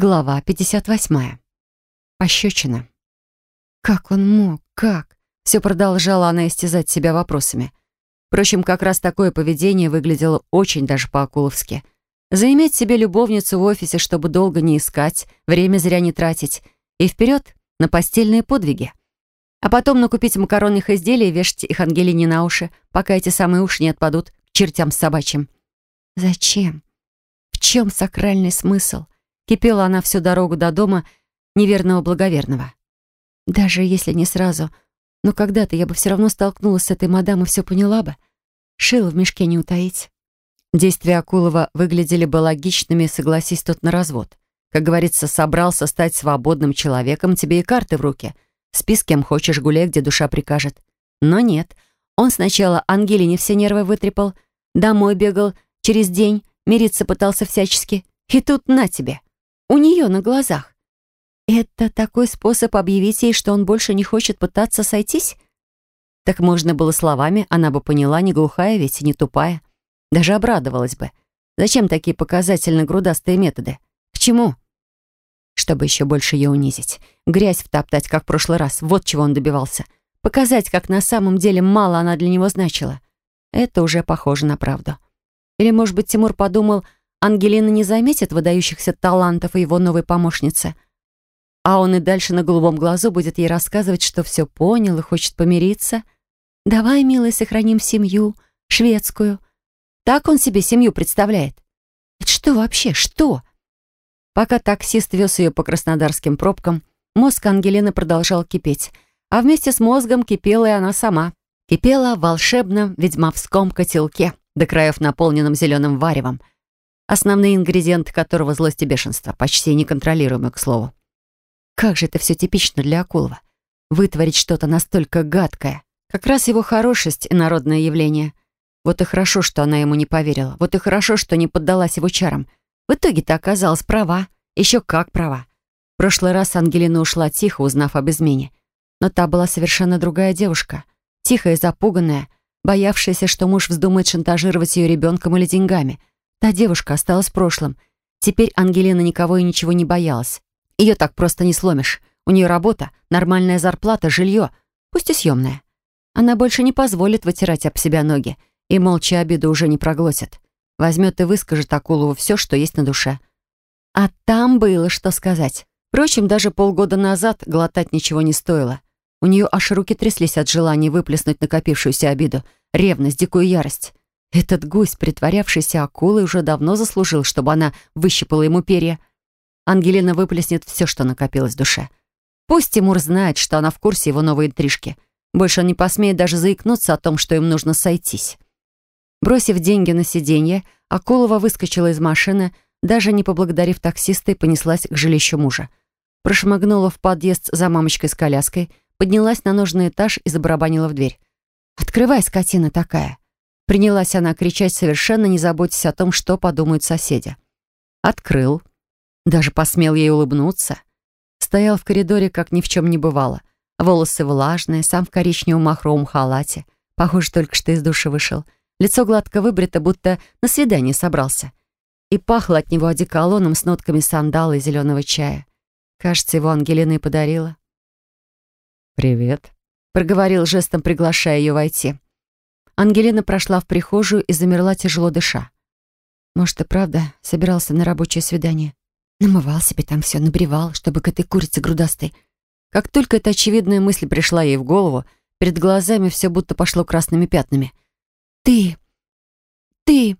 Глава 58. Пощечина. Как он мог? Как? Все продолжала она истязать себя вопросами. Впрочем, как раз такое поведение выглядело очень даже по-акуловски. Заиметь себе любовницу в офисе, чтобы долго не искать, время зря не тратить. И вперед на постельные подвиги. А потом накупить макаронных изделий и вешать их Ангелине на уши, пока эти самые уши не отпадут к чертям собачьим. Зачем? В чем сакральный смысл? Кипела она всю дорогу до дома неверного благоверного. Даже если не сразу, но когда-то я бы все равно столкнулась с этой мадам и все поняла бы. Шила в мешке не утаить. Действия Акулова выглядели бы логичными, согласись тут на развод. Как говорится, собрался стать свободным человеком, тебе и карты в руки. Спи с кем хочешь, гуляй, где душа прикажет. Но нет. Он сначала Ангелине все нервы вытрепал, домой бегал, через день мириться пытался всячески. И тут на тебе у нее на глазах. Это такой способ объявить ей, что он больше не хочет пытаться сойтись? Так можно было словами, она бы поняла, не глухая ведь и не тупая. Даже обрадовалась бы. Зачем такие показательно грудастые методы? К чему? Чтобы еще больше ее унизить. Грязь втоптать, как в прошлый раз. Вот чего он добивался. Показать, как на самом деле мало она для него значила. Это уже похоже на правду. Или, может быть, Тимур подумал, Ангелина не заметит выдающихся талантов его новой помощницы. А он и дальше на голубом глазу будет ей рассказывать, что все понял и хочет помириться. «Давай, милая, сохраним семью, шведскую». Так он себе семью представляет. Это что вообще, что? Пока таксист вез ее по краснодарским пробкам, мозг Ангелины продолжал кипеть, а вместе с мозгом кипела и она сама. Кипела в волшебном ведьмовском котелке, до краев наполненном зеленым варевом — основные ингредиенты которого злость и бешенство, почти неконтролируемые, к слову. Как же это все типично для Акулова. Вытворить что-то настолько гадкое. Как раз его хорошесть и народное явление. Вот и хорошо, что она ему не поверила. Вот и хорошо, что не поддалась его чарам. В итоге-то оказалась права. Еще как права. В прошлый раз Ангелина ушла тихо, узнав об измене. Но та была совершенно другая девушка. Тихая запуганная, боявшаяся, что муж вздумает шантажировать ее ребенком или деньгами — Та девушка осталась в прошлом. Теперь Ангелина никого и ничего не боялась. Ее так просто не сломишь. У нее работа, нормальная зарплата, жилье, пусть и съемное. Она больше не позволит вытирать об себя ноги и молча обиду уже не проглотит. Возьмет и выскажет Акулову все, что есть на душе. А там было что сказать. Впрочем, даже полгода назад глотать ничего не стоило. У нее аж руки тряслись от желания выплеснуть накопившуюся обиду, ревность, дикую ярость. Этот гусь, притворявшийся акулой, уже давно заслужил, чтобы она выщипала ему перья. Ангелина выплеснет все, что накопилось в душе. Пусть Тимур знает, что она в курсе его новой интрижки. Больше он не посмеет даже заикнуться о том, что им нужно сойтись. Бросив деньги на сиденье, Акулова выскочила из машины, даже не поблагодарив таксиста и понеслась к жилищу мужа. Прошмыгнула в подъезд за мамочкой с коляской, поднялась на нужный этаж и забарабанила в дверь. «Открывай, скотина такая!» Принялась она кричать, совершенно не заботясь о том, что подумают соседи. Открыл. Даже посмел ей улыбнуться. Стоял в коридоре, как ни в чем не бывало. Волосы влажные, сам в коричневом махровом халате. Похоже, только что из души вышел. Лицо гладко выбрито, будто на свидание собрался. И пахло от него одеколоном с нотками сандала и зеленого чая. Кажется, его Ангелина и подарила. «Привет», — проговорил жестом, приглашая ее войти. Ангелина прошла в прихожую и замерла, тяжело дыша. Может, и правда собирался на рабочее свидание. Намывал себе там все, набревал, чтобы к этой курице грудастой. Как только эта очевидная мысль пришла ей в голову, перед глазами все будто пошло красными пятнами. «Ты! Ты!»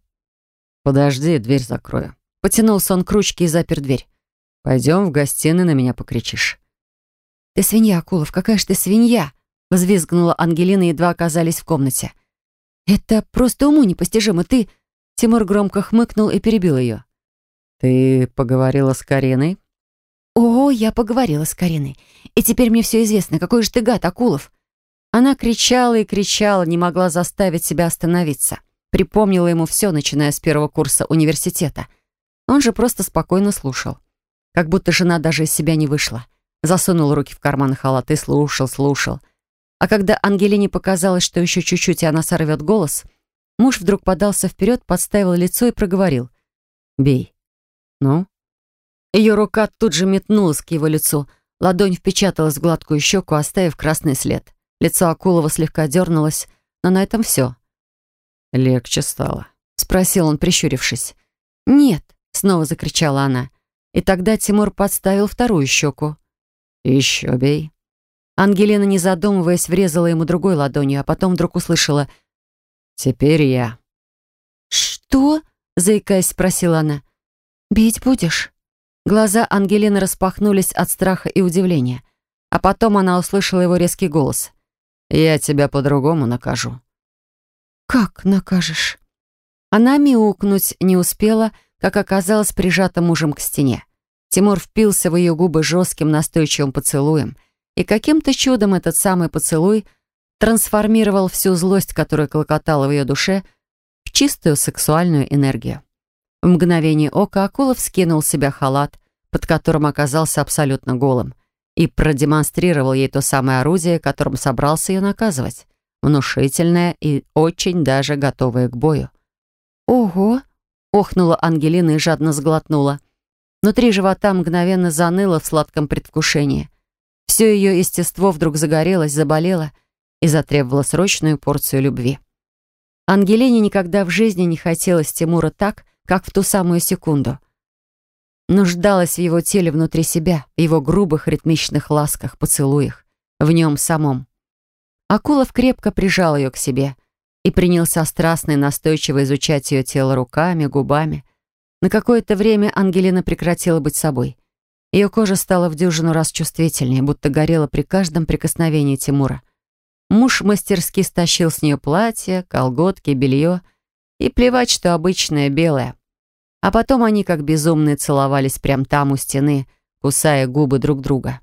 «Подожди, дверь закрою». Потянулся он к ручке и запер дверь. «Пойдем в гостиную, на меня покричишь». «Ты свинья, Акулов, какая ж ты свинья!» Взвизгнула Ангелина, едва оказались в комнате. «Это просто уму непостижимо. Ты...» Тимур громко хмыкнул и перебил ее. «Ты поговорила с Кариной?» «О, я поговорила с Кариной. И теперь мне все известно. Какой же ты гад, Акулов!» Она кричала и кричала, не могла заставить себя остановиться. Припомнила ему все, начиная с первого курса университета. Он же просто спокойно слушал. Как будто жена даже из себя не вышла. Засунул руки в карманы халата и слушал, слушал. А когда Ангелине показалось, что еще чуть-чуть, и она сорвет голос, муж вдруг подался вперед, подставил лицо и проговорил. «Бей». «Ну?» Ее рука тут же метнулась к его лицу. Ладонь впечаталась в гладкую щеку, оставив красный след. Лицо Акулова слегка дернулось, но на этом все. «Легче стало», — спросил он, прищурившись. «Нет», — снова закричала она. И тогда Тимур подставил вторую щеку. «Еще бей». Ангелина, не задумываясь, врезала ему другой ладонью, а потом вдруг услышала «Теперь я». «Что?» — заикаясь, спросила она. «Бить будешь?» Глаза Ангелины распахнулись от страха и удивления. А потом она услышала его резкий голос. «Я тебя по-другому накажу». «Как накажешь?» Она мяукнуть не успела, как оказалась прижата мужем к стене. Тимур впился в ее губы жестким настойчивым поцелуем, и каким-то чудом этот самый поцелуй трансформировал всю злость, которая клокотала в ее душе, в чистую сексуальную энергию. В мгновение ока Акулов скинул с себя халат, под которым оказался абсолютно голым, и продемонстрировал ей то самое орудие, которым собрался ее наказывать. Внушительное и очень даже готовое к бою. «Ого!» — охнула Ангелина и жадно сглотнула. Внутри живота мгновенно заныло в сладком предвкушении. Все ее естество вдруг загорелось, заболело и затребовало срочную порцию любви. Ангелине никогда в жизни не хотелось Тимура так, как в ту самую секунду. Нуждалась в его теле внутри себя, в его грубых ритмичных ласках, поцелуях, в нем самом. Акулов крепко прижал ее к себе и принялся страстно и настойчиво изучать ее тело руками, губами. На какое-то время Ангелина прекратила быть собой. Ее кожа стала в дюжину раз чувствительнее, будто горела при каждом прикосновении Тимура. Муж мастерски стащил с нее платье, колготки, белье и плевать, что обычное белое. А потом они, как безумные, целовались прямо там у стены, кусая губы друг друга.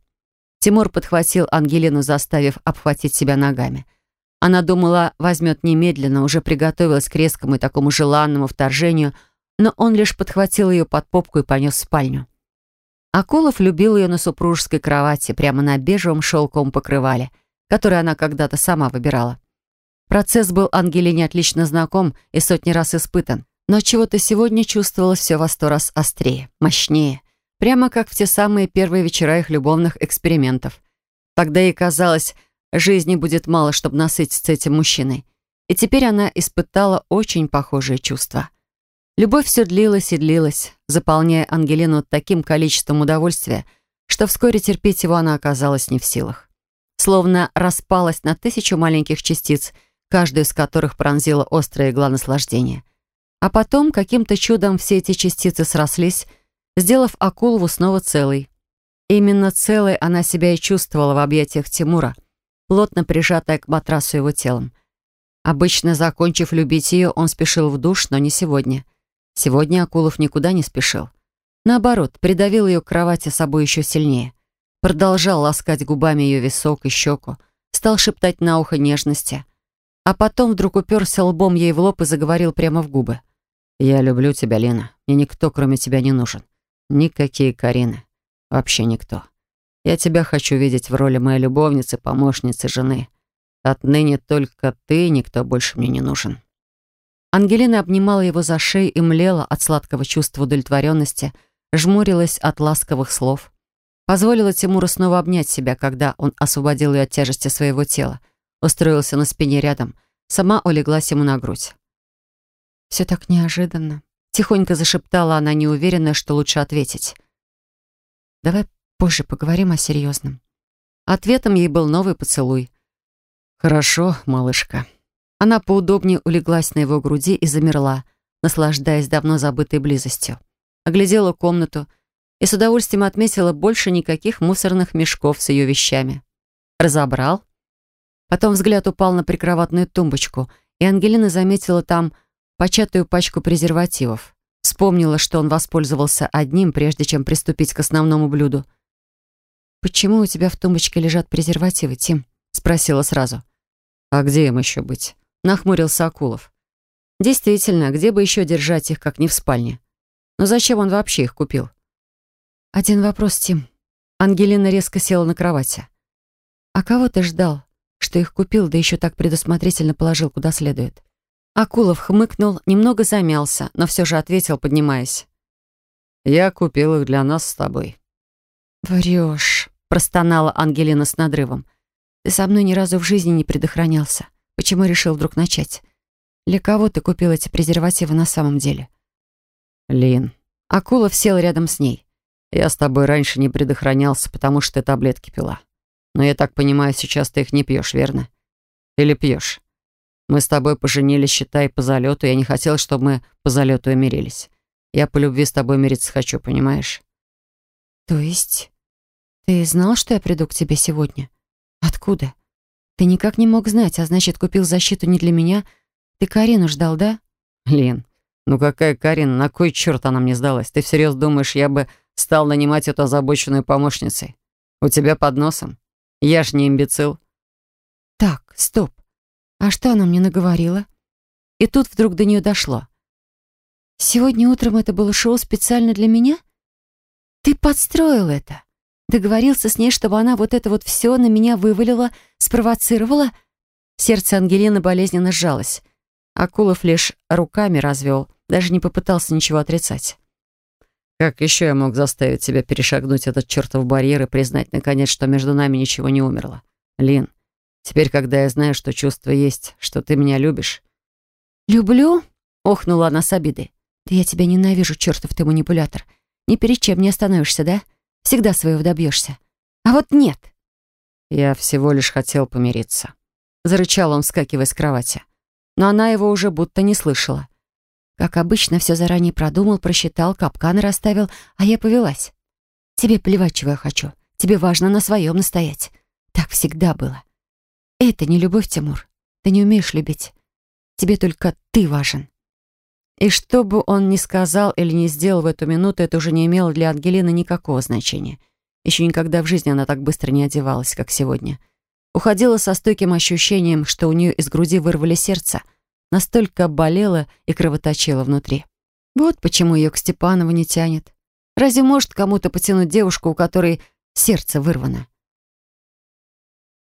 Тимур подхватил Ангелину, заставив обхватить себя ногами. Она думала, возьмет немедленно, уже приготовилась к резкому и такому желанному вторжению, но он лишь подхватил ее под попку и понес в спальню. Акулов любил ее на супружеской кровати, прямо на бежевом шелковом покрывале, который она когда-то сама выбирала. Процесс был Ангелине отлично знаком и сотни раз испытан. Но чего-то сегодня чувствовалось все во сто раз острее, мощнее. Прямо как в те самые первые вечера их любовных экспериментов. Тогда ей казалось, жизни будет мало, чтобы насытиться этим мужчиной. И теперь она испытала очень похожие чувства. Любовь все длилась и длилась, заполняя Ангелину таким количеством удовольствия, что вскоре терпеть его она оказалась не в силах. Словно распалась на тысячу маленьких частиц, каждую из которых пронзила острая игла наслаждения — а потом каким-то чудом все эти частицы срослись, сделав Акулову снова целой. Именно целой она себя и чувствовала в объятиях Тимура, плотно прижатая к матрасу его телом. Обычно, закончив любить ее, он спешил в душ, но не сегодня. Сегодня Акулов никуда не спешил. Наоборот, придавил ее к кровати собой еще сильнее. Продолжал ласкать губами ее висок и щеку, стал шептать на ухо нежности. А потом вдруг уперся лбом ей в лоб и заговорил прямо в губы. «Я люблю тебя, Лена. Мне никто, кроме тебя, не нужен. Никакие Карины. Вообще никто. Я тебя хочу видеть в роли моей любовницы, помощницы, жены. Отныне только ты, никто больше мне не нужен». Ангелина обнимала его за шею и млела от сладкого чувства удовлетворенности, жмурилась от ласковых слов. Позволила Тимуру снова обнять себя, когда он освободил ее от тяжести своего тела, устроился на спине рядом, сама улеглась ему на грудь. «Все так неожиданно», — тихонько зашептала она, неуверенная, что лучше ответить. «Давай позже поговорим о серьезном». Ответом ей был новый поцелуй. «Хорошо, малышка». Она поудобнее улеглась на его груди и замерла, наслаждаясь давно забытой близостью. Оглядела комнату и с удовольствием отметила больше никаких мусорных мешков с ее вещами. Разобрал. Потом взгляд упал на прикроватную тумбочку, и Ангелина заметила там початую пачку презервативов. Вспомнила, что он воспользовался одним, прежде чем приступить к основному блюду. «Почему у тебя в тумбочке лежат презервативы, Тим?» — спросила сразу. «А где им еще быть?» — нахмурился Акулов. «Действительно, где бы еще держать их, как не в спальне? Но зачем он вообще их купил?» «Один вопрос, Тим». Ангелина резко села на кровати. «А кого ты ждал, что их купил, да еще так предусмотрительно положил куда следует?» Акулов хмыкнул, немного замялся, но все же ответил, поднимаясь. Я купил их для нас с тобой». «Врешь», — простонала Ангелина с надрывом. «Ты со мной ни разу в жизни не предохранялся. Почему решил вдруг начать? Для кого ты купил эти презервативы на самом деле?» «Лин». Акулов сел рядом с ней. «Я с тобой раньше не предохранялся, потому что ты таблетки пила. Но я так понимаю, сейчас ты их не пьешь, верно? Или пьешь? Мы с тобой поженились, считай, по залету. Я не хотел, чтобы мы по залету и мирились. Я по любви с тобой мириться хочу, понимаешь?» «То есть ты знал, что я приду к тебе сегодня? Откуда? Ты никак не мог знать, а значит, купил защиту не для меня. Ты Карину ждал, да?» «Лен, ну какая Карина? На кой черт она мне сдалась? Ты всерьез думаешь, я бы стал нанимать эту озабоченную помощницей? У тебя под носом? Я ж не имбецил». «Так, стоп. А что она мне наговорила?» И тут вдруг до нее дошло. «Сегодня утром это было шоу специально для меня? Ты подстроил это?» Договорился с ней, чтобы она вот это вот все на меня вывалила, спровоцировала. Сердце Ангелины болезненно сжалось. Акулов лишь руками развел, даже не попытался ничего отрицать. «Как еще я мог заставить тебя перешагнуть этот чертов барьер и признать, наконец, что между нами ничего не умерло? Лин, теперь, когда я знаю, что чувство есть, что ты меня любишь...» «Люблю?» — охнула она с обидой. «Да я тебя ненавижу, чертов ты манипулятор. Ни перед чем не остановишься, да?» Всегда своего добьешься. А вот нет. Я всего лишь хотел помириться. Зарычал он, вскакивая с кровати. Но она его уже будто не слышала. Как обычно, все заранее продумал, просчитал, капканы расставил, а я повелась. Тебе плевать, чего я хочу. Тебе важно на своем настоять. Так всегда было. Это не любовь, Тимур. Ты не умеешь любить. Тебе только ты важен. И что бы он ни сказал или не сделал в эту минуту, это уже не имело для Ангелины никакого значения. Еще никогда в жизни она так быстро не одевалась, как сегодня. Уходила со стойким ощущением, что у нее из груди вырвали сердце. Настолько болело и кровоточило внутри. Вот почему ее к Степанову не тянет. Разве может кому-то потянуть девушку, у которой сердце вырвано?